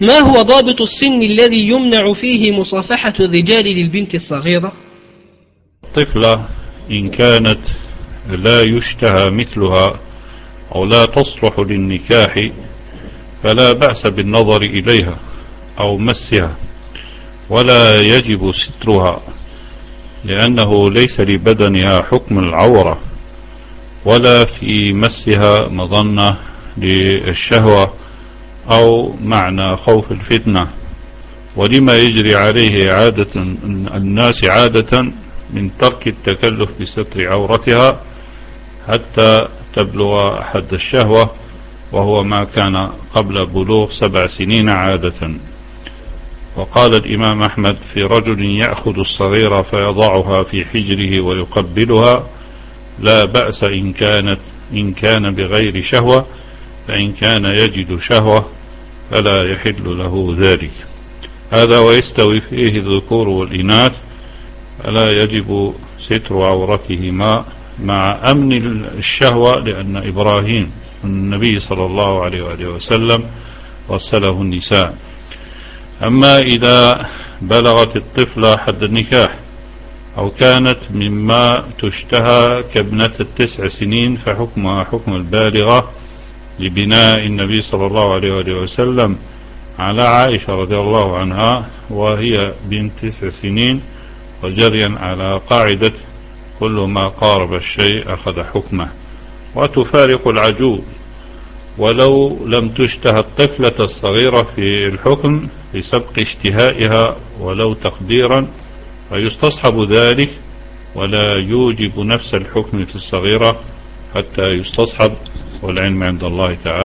ما هو ضابط السن الذي يمنع فيه مصافحة الرجال للبنت الصغيرة؟ طفلة إن كانت لا يشتهى مثلها أو لا تصلح للنكاح فلا بأس بالنظر إليها أو مسها ولا يجب سترها لأنه ليس لبدنها حكم العورة ولا في مسها مظنة للشهوة أو معنى خوف الفتنة. ولما يجري عليه عادة الناس عادة من ترك التكلف بستر عورتها حتى تبلغ حد الشهوة وهو ما كان قبل بلوغ سبع سنين عادة. وقال الإمام أحمد في رجل يأخذ الصغيرة فيضعها في حجره ويقبلها لا بأس إن كانت إن كان بغير شهوة فإن كان يجد شهوة فلا يحل له ذلك. هذا ويستوي فيه الذكور والإناث. فلا يجب ستر عورتهما مع أمن الشهوة لأن إبراهيم النبي صلى الله عليه وآله وسلم غسله النساء. أما إذا بلغت الطفلة حد النكاح أو كانت مما تشتهى كابنة التسع سنين فحكمها حكم البالغة لبناء النبي صلى الله عليه وسلم على عائشة رضي الله عنها وهي بنت تسع سنين وجريا على قاعدة كل ما قارب الشيء أخذ حكمه. وتفارق العجوز. ولو لم تشتهى الطفلة الصغيرة في الحكم لسبق اشتهائها ولو تقديرا فيستصحب ذلك ولا يوجب نفس الحكم في الصغيرة حتى يستصحب والعلم عند الله تعالى.